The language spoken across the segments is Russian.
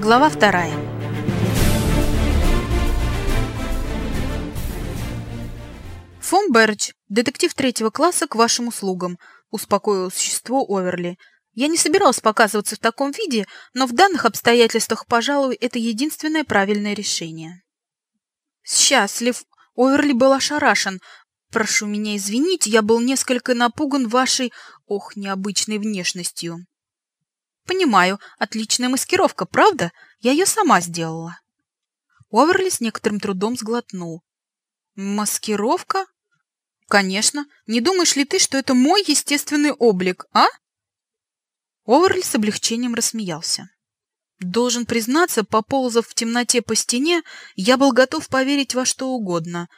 Глава вторая. Берч, детектив третьего класса, к вашим услугам, успокоил существо Оверли. Я не собирался показываться в таком виде, но в данных обстоятельствах, пожалуй, это единственное правильное решение. Счастлив. Оверли был ошарашен. Прошу меня извинить, я был несколько напуган вашей, ох, необычной внешностью. Понимаю, отличная маскировка, правда? Я ее сама сделала. Оверли с некоторым трудом сглотнул. Маскировка? Конечно. Не думаешь ли ты, что это мой естественный облик, а? Оверли с облегчением рассмеялся. Должен признаться, поползав в темноте по стене, я был готов поверить во что угодно.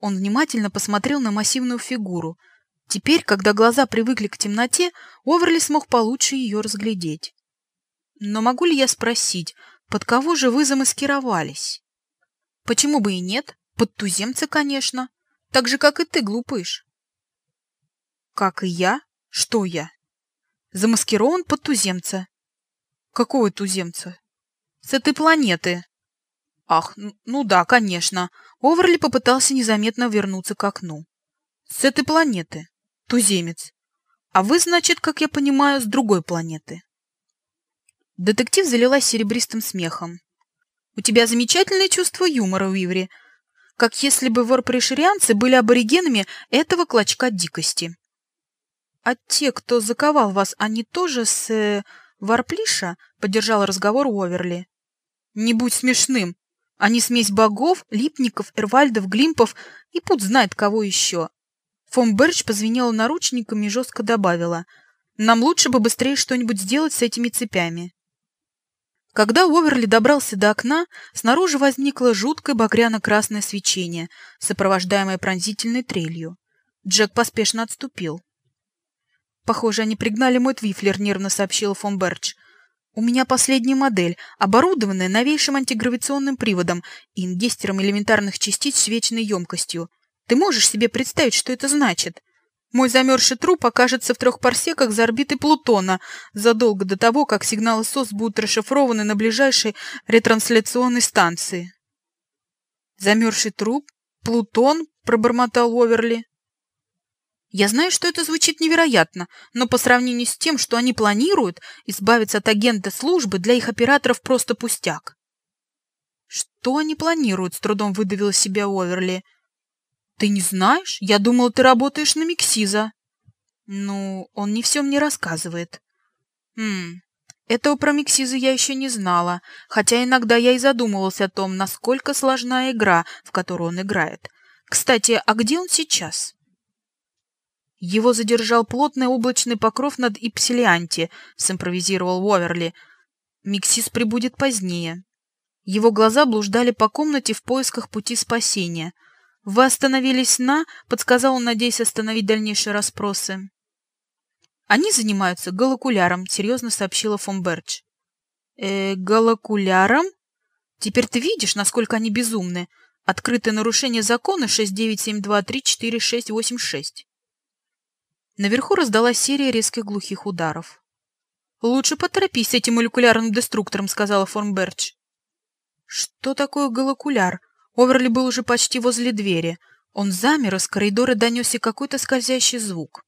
Он внимательно посмотрел на массивную фигуру. Теперь, когда глаза привыкли к темноте, Оверли смог получше ее разглядеть. Но могу ли я спросить, под кого же вы замаскировались? Почему бы и нет? Под туземца, конечно. Так же, как и ты, глупыш. Как и я? Что я? Замаскирован под туземца. Какого туземца? С этой планеты. Ах, ну да, конечно. Оверли попытался незаметно вернуться к окну. С этой планеты. Туземец. А вы, значит, как я понимаю, с другой планеты. Детектив залилась серебристым смехом. «У тебя замечательное чувство юмора, Уиври, как если бы варприширианцы были аборигенами этого клочка дикости. А те, кто заковал вас, они тоже с... Э, варплиша?» — поддержал разговор Уоверли. «Не будь смешным. Они смесь богов, липников, эрвальдов, глимпов и пуд знает кого еще». Фом Берч позвенела наручниками и жестко добавила. «Нам лучше бы быстрее что-нибудь сделать с этими цепями». Когда Уоверли добрался до окна, снаружи возникло жуткое багряно-красное свечение, сопровождаемое пронзительной трелью. Джек поспешно отступил. «Похоже, они пригнали мой твифлер», — нервно сообщила фон Берч. «У меня последняя модель, оборудованная новейшим антигравитационным приводом и ингестером элементарных частиц с вечной емкостью. Ты можешь себе представить, что это значит?» Мой замерзший труп окажется в трех парсеках за орбитой Плутона задолго до того, как сигналы СОС будут расшифрованы на ближайшей ретрансляционной станции. «Замерзший труп? Плутон?» — пробормотал Оверли. Я знаю, что это звучит невероятно, но по сравнению с тем, что они планируют, избавиться от агента службы для их операторов просто пустяк. Что они планируют, с трудом выдавил себя Оверли. «Ты не знаешь? Я думал, ты работаешь на Миксиза». «Ну, он не все мне рассказывает». «Хм, этого про Миксиза я еще не знала, хотя иногда я и задумывался о том, насколько сложна игра, в которую он играет. Кстати, а где он сейчас?» Его задержал плотный облачный покров над Ипсилианти, симпровизировал Уоверли. Миксис прибудет позднее. Его глаза блуждали по комнате в поисках пути спасения — «Вы остановились на...» — подсказал он, надеясь остановить дальнейшие расспросы. «Они занимаются галокуляром», — серьезно сообщила фон Берч. «Э, галокуляром? Теперь ты видишь, насколько они безумны. Открытое нарушение закона 6972346686». Наверху раздалась серия резких глухих ударов. «Лучше поторопись с этим молекулярным деструктором», — сказала фон. «Что такое галокуляр?» Оверли был уже почти возле двери. Он замер, из коридора донесся какой-то скользящий звук.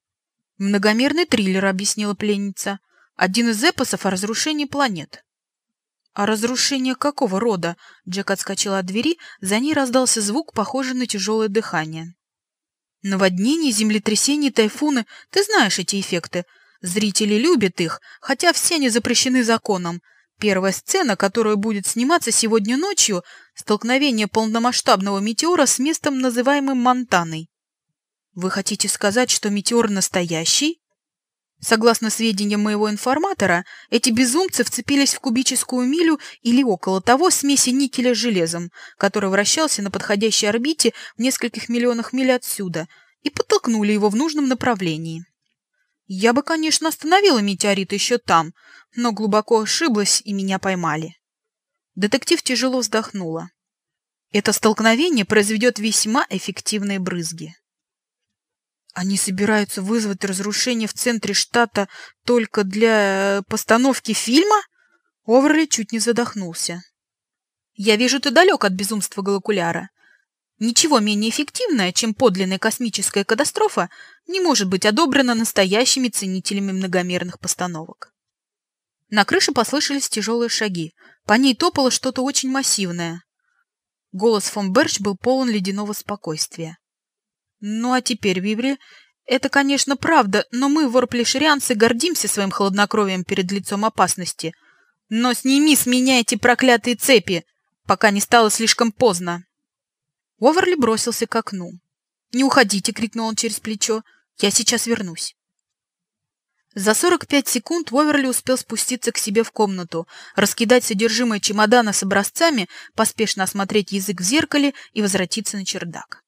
«Многомерный триллер», — объяснила пленница. «Один из эпосов о разрушении планет». «А разрушение какого рода?» Джек отскочил от двери, за ней раздался звук, похожий на тяжелое дыхание. «Наводнение, землетрясения, тайфуны — ты знаешь эти эффекты. Зрители любят их, хотя все они запрещены законом. Первая сцена, которая будет сниматься сегодня ночью – столкновение полномасштабного метеора с местом, называемым Монтаной. Вы хотите сказать, что метеор настоящий? Согласно сведениям моего информатора, эти безумцы вцепились в кубическую милю или около того смеси никеля с железом, который вращался на подходящей орбите в нескольких миллионах миль отсюда, и подтолкнули его в нужном направлении. Я бы, конечно, остановила метеорит еще там, но глубоко ошиблась, и меня поймали. Детектив тяжело вздохнула. Это столкновение произведет весьма эффективные брызги. Они собираются вызвать разрушение в центре штата только для э, постановки фильма? Оверли чуть не задохнулся. «Я вижу, ты далек от безумства Галакуляра. Ничего менее эффективное, чем подлинная космическая катастрофа, не может быть одобрено настоящими ценителями многомерных постановок». На крыше послышались тяжелые шаги. По ней топало что-то очень массивное. Голос фон Берч был полон ледяного спокойствия. «Ну а теперь, Вибри, это, конечно, правда, но мы, ворплишерианцы, гордимся своим хладнокровием перед лицом опасности. Но сними с меня эти проклятые цепи, пока не стало слишком поздно!» Оверли бросился к окну. «Не уходите!» — крикнул он через плечо. «Я сейчас вернусь!» За 45 секунд Уоверли успел спуститься к себе в комнату, раскидать содержимое чемодана с образцами, поспешно осмотреть язык в зеркале и возвратиться на чердак.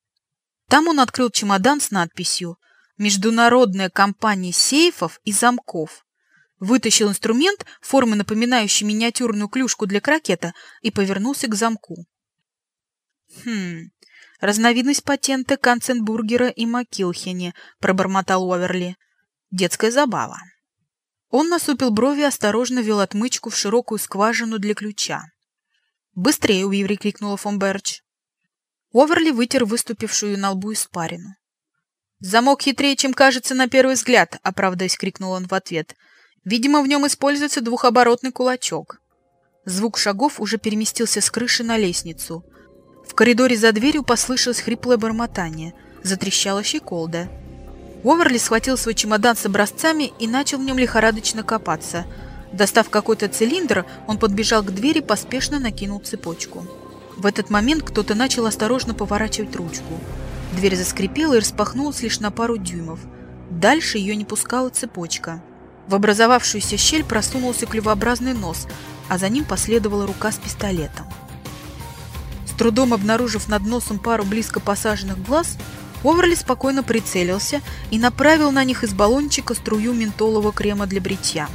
Там он открыл чемодан с надписью «Международная компания сейфов и замков». Вытащил инструмент, формы напоминающий миниатюрную клюшку для крокета, и повернулся к замку. «Хм, разновидность патента Канценбургера и Макилхене», — пробормотал Уоверли. Детская забава. Он насупил брови и осторожно вел отмычку в широкую скважину для ключа. «Быстрее!» — Уиври крикнула фон Берч. Оверли вытер выступившую на лбу испарину. «Замок хитрее, чем кажется на первый взгляд!» — оправдаясь, крикнул он в ответ. «Видимо, в нем используется двухоборотный кулачок». Звук шагов уже переместился с крыши на лестницу. Коридоре за дверью послышалось хриплое бормотание. Затрещала щеколда. Уоверли схватил свой чемодан с образцами и начал в нем лихорадочно копаться. Достав какой-то цилиндр, он подбежал к двери, поспешно накинул цепочку. В этот момент кто-то начал осторожно поворачивать ручку. Дверь заскрипела и распахнулась лишь на пару дюймов. Дальше ее не пускала цепочка. В образовавшуюся щель просунулся клювообразный нос, а за ним последовала рука с пистолетом. Трудом обнаружив над носом пару близко посаженных глаз, Оверли спокойно прицелился и направил на них из баллончика струю ментолового крема для бритья.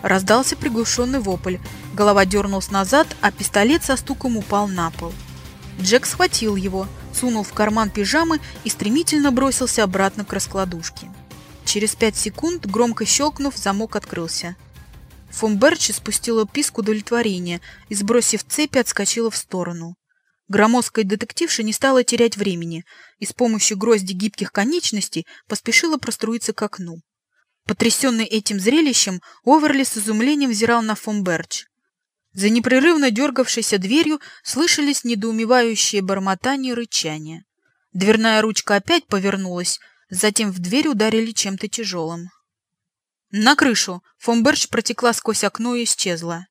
Раздался приглушенный вопль, голова дернулась назад, а пистолет со стуком упал на пол. Джек схватил его, сунул в карман пижамы и стремительно бросился обратно к раскладушке. Через пять секунд, громко щелкнув, замок открылся. Фон Берчи спустила писк удовлетворения и, сбросив цепи, отскочила в сторону. Громоздкая детективша не стала терять времени и с помощью грозди гибких конечностей поспешила проструиться к окну. Потрясенный этим зрелищем, Оверли с изумлением взирал на Фомберч. За непрерывно дергавшейся дверью слышались недоумевающие бормотания и рычания. Дверная ручка опять повернулась, затем в дверь ударили чем-то тяжелым. На крышу Фомберч протекла сквозь окно и исчезла.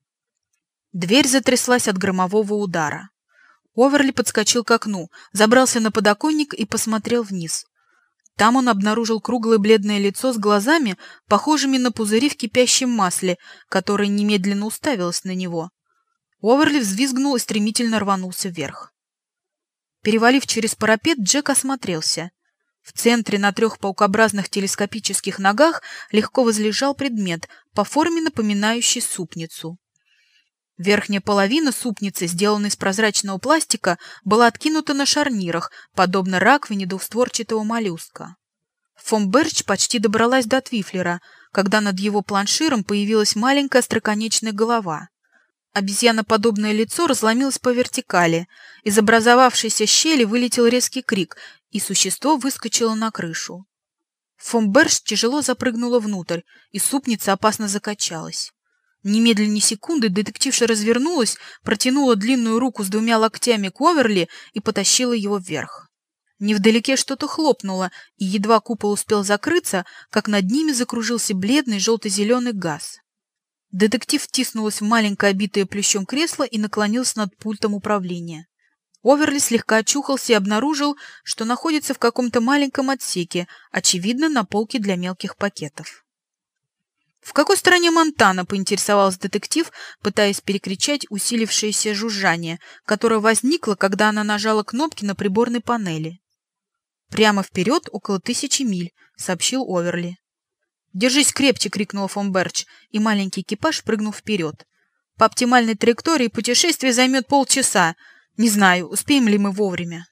Дверь затряслась от громового удара. Оверли подскочил к окну, забрался на подоконник и посмотрел вниз. Там он обнаружил круглое бледное лицо с глазами, похожими на пузыри в кипящем масле, которое немедленно уставилось на него. Оверли взвизгнул и стремительно рванулся вверх. Перевалив через парапет, Джек осмотрелся. В центре на трех паукообразных телескопических ногах легко возлежал предмет, по форме напоминающий супницу. Верхняя половина супницы, сделанной из прозрачного пластика, была откинута на шарнирах, подобно раковине двухстворчатого моллюска. Берч почти добралась до Твифлера, когда над его планширом появилась маленькая остроконечная голова. Обезьяноподобное лицо разломилось по вертикали. Из образовавшейся щели вылетел резкий крик, и существо выскочило на крышу. Берч тяжело запрыгнула внутрь, и супница опасно закачалась. Немедленно ни секунды детективша развернулась, протянула длинную руку с двумя локтями к Оверли и потащила его вверх. Невдалеке что-то хлопнуло, и едва купол успел закрыться, как над ними закружился бледный желто-зеленый газ. Детектив втиснулась в маленькое обитое плющом кресло и наклонился над пультом управления. Оверли слегка очухался и обнаружил, что находится в каком-то маленьком отсеке, очевидно, на полке для мелких пакетов. «В какой стороне Монтана?» — поинтересовался детектив, пытаясь перекричать усилившееся жужжание, которое возникло, когда она нажала кнопки на приборной панели. «Прямо вперед около тысячи миль», — сообщил Оверли. «Держись крепче!» — крикнул фон Берч, и маленький экипаж прыгнул вперед. «По оптимальной траектории путешествие займет полчаса. Не знаю, успеем ли мы вовремя».